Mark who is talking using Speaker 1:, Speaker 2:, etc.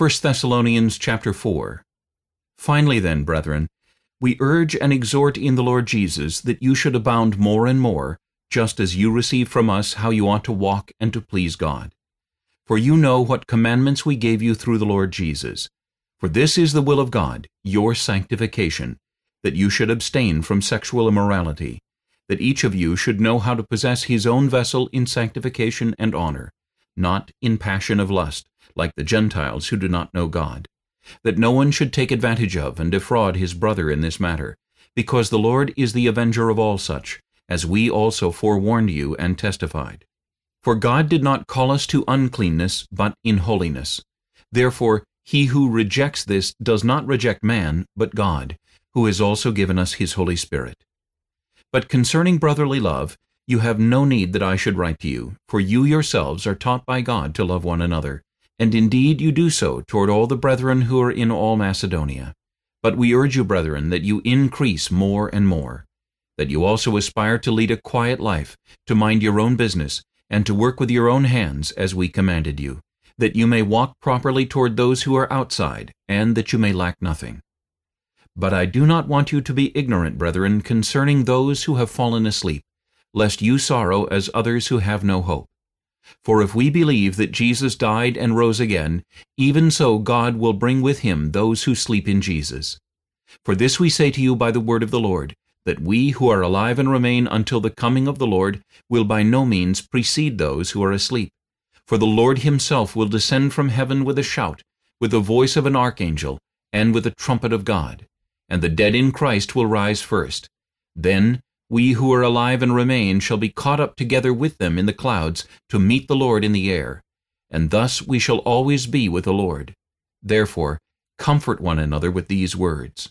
Speaker 1: 1 Thessalonians chapter 4 Finally then, brethren, we urge and exhort in the Lord Jesus that you should abound more and more, just as you receive from us how you ought to walk and to please God. For you know what commandments we gave you through the Lord Jesus. For this is the will of God, your sanctification, that you should abstain from sexual immorality, that each of you should know how to possess his own vessel in sanctification and honor, not in passion of lust, like the Gentiles who do not know God, that no one should take advantage of and defraud his brother in this matter, because the Lord is the avenger of all such, as we also forewarned you and testified. For God did not call us to uncleanness, but in holiness. Therefore he who rejects this does not reject man, but God, who has also given us his Holy Spirit. But concerning brotherly love, you have no need that I should write to you, for you yourselves are taught by God to love one another, and indeed you do so toward all the brethren who are in all Macedonia. But we urge you, brethren, that you increase more and more, that you also aspire to lead a quiet life, to mind your own business, and to work with your own hands as we commanded you, that you may walk properly toward those who are outside, and that you may lack nothing. But I do not want you to be ignorant, brethren, concerning those who have fallen asleep, lest you sorrow as others who have no hope. For if we believe that Jesus died and rose again, even so God will bring with him those who sleep in Jesus. For this we say to you by the word of the Lord, that we who are alive and remain until the coming of the Lord will by no means precede those who are asleep. For the Lord himself will descend from heaven with a shout, with the voice of an archangel, and with the trumpet of God. And the dead in Christ will rise first. Then we who are alive and remain shall be caught up together with them in the clouds to meet the Lord in the air. And thus we shall always be with the Lord. Therefore, comfort one another with these words.